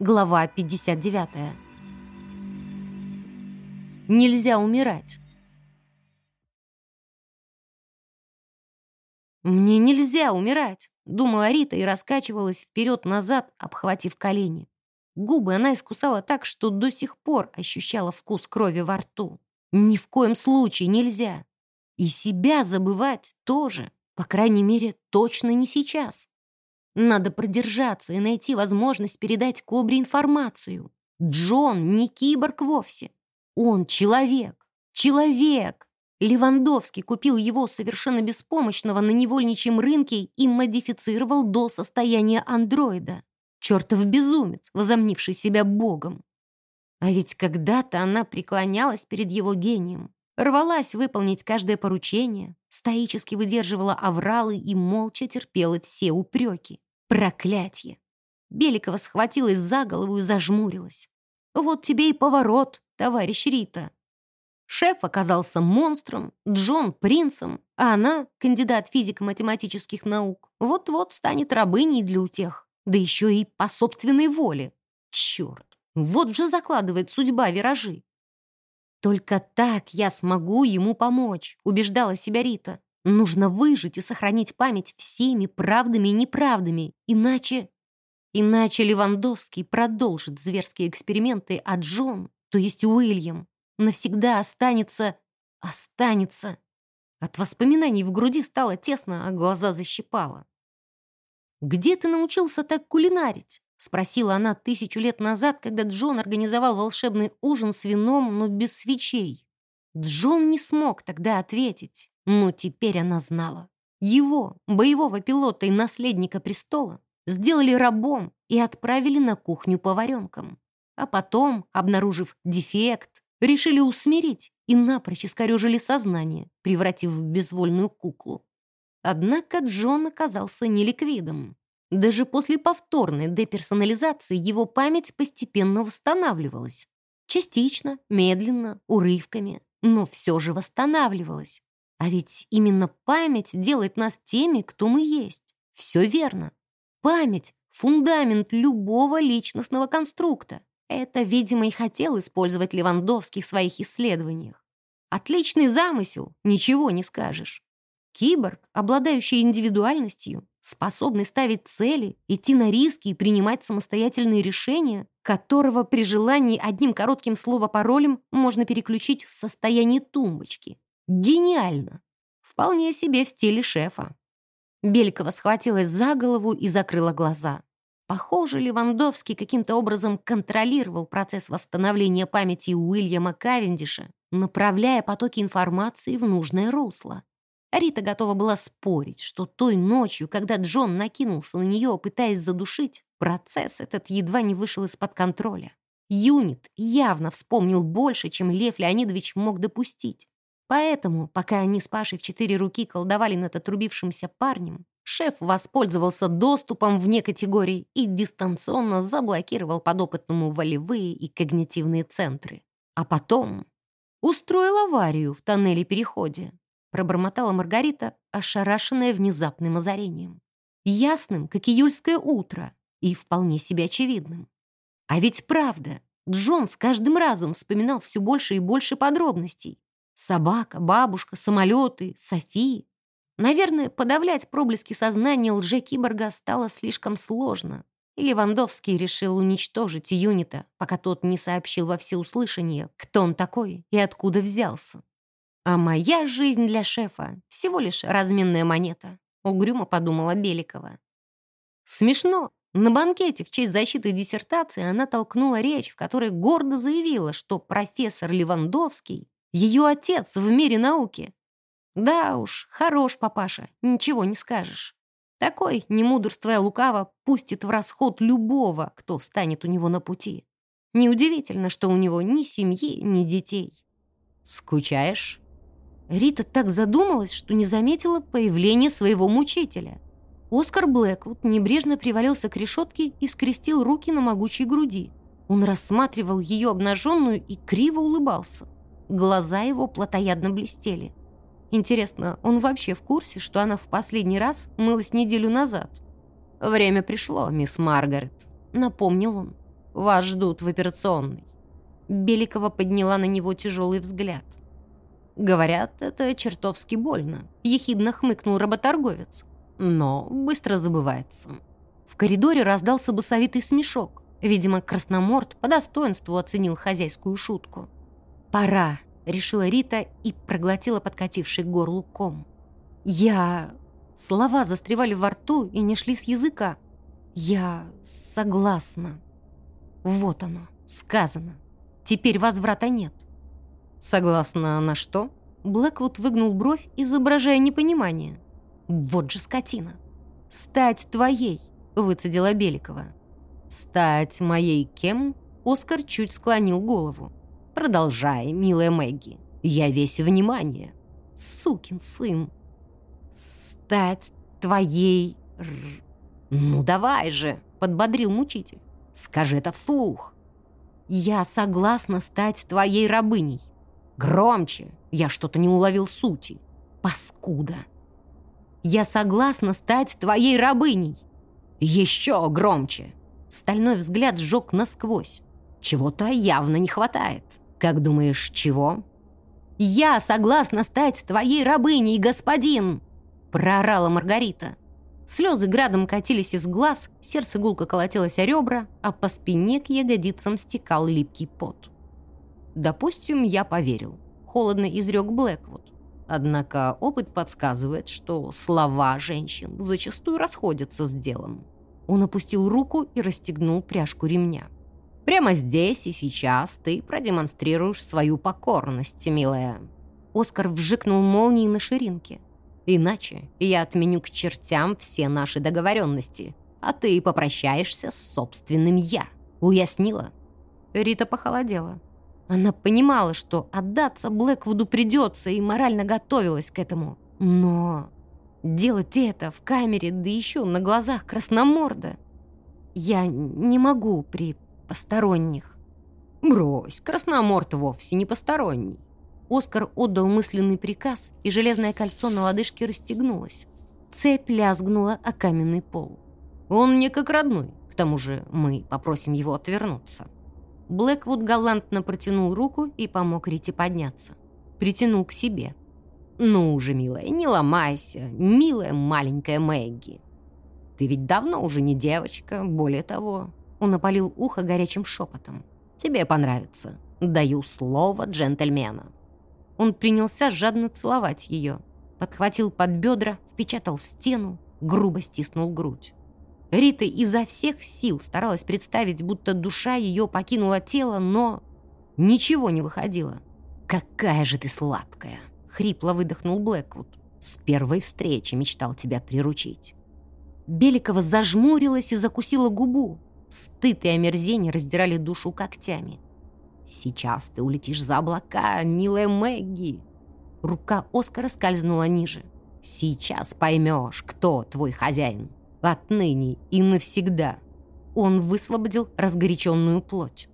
Глава 59. Нельзя умирать. «Мне нельзя умирать!» — думала Рита и раскачивалась вперед-назад, обхватив колени. Губы она искусала так, что до сих пор ощущала вкус крови во рту. Ни в коем случае нельзя. И себя забывать тоже. По крайней мере, точно не сейчас. Надо продержаться и найти возможность передать Кобре информацию. Джон не киборг вовсе. Он человек. Человек. Левандовский купил его совершенно беспомощного на невольничьем рынке и модифицировал до состояния андроида. Чертов безумец, возомнивший себя богом. А ведь когда-то она преклонялась перед его гением, рвалась выполнить каждое поручение, стоически выдерживала авралы и молча терпела все упреки. Проклятье! Беликова схватилась за голову и зажмурилась. Вот тебе и поворот, товарищ Рита. Шеф оказался монстром, Джон — принцем, а она, кандидат физико-математических наук, вот-вот станет рабыней для утех, да еще и по собственной воле. Черт, вот же закладывает судьба виражи. Только так я смогу ему помочь, убеждала себя Рита. Нужно выжить и сохранить память всеми правдами и неправдами, иначе... Иначе Левандовский продолжит зверские эксперименты, а Джон, то есть Уильям, навсегда останется... останется... От воспоминаний в груди стало тесно, а глаза защипало. «Где ты научился так кулинарить?» — спросила она тысячу лет назад, когда Джон организовал волшебный ужин с вином, но без свечей. Джон не смог тогда ответить. Но теперь она знала. Его, боевого пилота и наследника престола, сделали рабом и отправили на кухню поваренком. А потом, обнаружив дефект, решили усмирить и напрочь искорежили сознание, превратив в безвольную куклу. Однако Джон оказался неликвидом. Даже после повторной деперсонализации его память постепенно восстанавливалась. Частично, медленно, урывками, но все же восстанавливалась. А ведь именно память делает нас теми, кто мы есть. Все верно. Память — фундамент любого личностного конструкта. Это, видимо, и хотел использовать Левандовский в своих исследованиях. Отличный замысел, ничего не скажешь. Киборг, обладающий индивидуальностью, способный ставить цели, идти на риски и принимать самостоятельные решения, которого при желании одним коротким слово-паролем можно переключить в состояние тумбочки. Гениально! Вполне себе в стиле шефа. Белькова схватилась за голову и закрыла глаза. Похоже, Левандовский каким-то образом контролировал процесс восстановления памяти Уильяма Кавендиша, направляя потоки информации в нужное русло. Рита готова была спорить, что той ночью, когда Джон накинулся на нее, пытаясь задушить, процесс этот едва не вышел из-под контроля. Юнит явно вспомнил больше, чем Лев Леонидович мог допустить. Поэтому, пока они с Пашей в четыре руки колдовали над отрубившимся парнем, шеф воспользовался доступом вне категорий и дистанционно заблокировал подопытному волевые и когнитивные центры. А потом устроил аварию в тоннеле-переходе, пробормотала Маргарита, ошарашенная внезапным озарением. Ясным, как июльское утро, и вполне себе очевидным. А ведь правда, Джон с каждым разом вспоминал все больше и больше подробностей, Собака, бабушка, самолеты, Софи. Наверное, подавлять проблески сознания лже-киборга стало слишком сложно. И Левандовский решил уничтожить юнита, пока тот не сообщил во всеуслышание, кто он такой и откуда взялся. А моя жизнь для шефа — всего лишь разменная монета, угрюмо подумала Беликова. Смешно. На банкете в честь защиты диссертации она толкнула речь, в которой гордо заявила, что профессор Левандовский ее отец в мире науки. Да уж, хорош папаша, ничего не скажешь. Такой, не мудрствуя лукаво, пустит в расход любого, кто встанет у него на пути. Неудивительно, что у него ни семьи, ни детей. «Скучаешь?» Рита так задумалась, что не заметила появления своего мучителя. Оскар Блэквуд небрежно привалился к решетке и скрестил руки на могучей груди. Он рассматривал ее обнаженную и криво улыбался. Глаза его плотоядно блестели. Интересно, он вообще в курсе, что она в последний раз мылась неделю назад? «Время пришло, мисс Маргарет», — напомнил он. вас ждут в операционной». Беликова подняла на него тяжелый взгляд. «Говорят, это чертовски больно», — ехидно хмыкнул работорговец. «Но быстро забывается». В коридоре раздался басовитый смешок. Видимо, Красноморд по достоинству оценил хозяйскую шутку. «Пора», — решила Рита и проглотила подкативший горлу ком. «Я...» Слова застревали во рту и не шли с языка. «Я согласна». Вот оно, сказано. Теперь возврата нет. Согласна на что? Блэквуд выгнул бровь, изображая непонимание. Вот же скотина. «Стать твоей», — выцедила Беликова. «Стать моей кем?» Оскар чуть склонил голову. «Продолжай, милая Мэгги. Я весь внимание». «Сукин сын». «Стать твоей...» «Ну давай же», — подбодрил мучитель. «Скажи это вслух». «Я согласна стать твоей рабыней». «Громче! Я что-то не уловил сути». «Паскуда!» «Я согласна стать твоей рабыней». «Еще громче!» Стальной взгляд сжег насквозь. «Чего-то явно не хватает. Как думаешь, чего?» «Я согласна стать твоей рабыней, господин!» Проорала Маргарита. Слезы градом катились из глаз, сердце гулко колотилось о ребра, а по спине к ягодицам стекал липкий пот. «Допустим, я поверил», — холодно изрек Блэквуд. Однако опыт подсказывает, что слова женщин зачастую расходятся с делом. Он опустил руку и расстегнул пряжку ремня. «Прямо здесь и сейчас ты продемонстрируешь свою покорность, милая». Оскар вжикнул молнией на ширинке. Иначе я отменю к чертям все наши договоренности, а ты попрощаешься с собственным «я». Уяснила?» Рита похолодела. Она понимала, что отдаться Блэквуду придется и морально готовилась к этому. Но делать это в камере, да еще на глазах красноморда, я не могу при посторонних. Брось, красноморд вовсе не посторонний. Оскар отдал мысленный приказ, и железное кольцо на лодыжке расстегнулось. Цепь лязгнула о каменный пол. «Он мне как родной. К тому же мы попросим его отвернуться». Блэквуд галантно протянул руку и помог Рите подняться. Притянул к себе. «Ну уже, милая, не ломайся, милая маленькая Мэгги. Ты ведь давно уже не девочка, более того...» Он опалил ухо горячим шепотом. «Тебе понравится. Даю слово джентльмена». Он принялся жадно целовать ее. Подхватил под бедра, впечатал в стену, грубо стиснул грудь. Рита изо всех сил старалась представить, будто душа ее покинула тело, но ничего не выходило. «Какая же ты сладкая!» — хрипло выдохнул Блэквуд. «С первой встречи мечтал тебя приручить». Беликова зажмурилась и закусила губу. Стыд и омерзение раздирали душу когтями. «Сейчас ты улетишь за облака, милая Мэгги!» Рука Оскара скользнула ниже. «Сейчас поймешь, кто твой хозяин. Отныне и навсегда». Он высвободил разгоряченную плоть.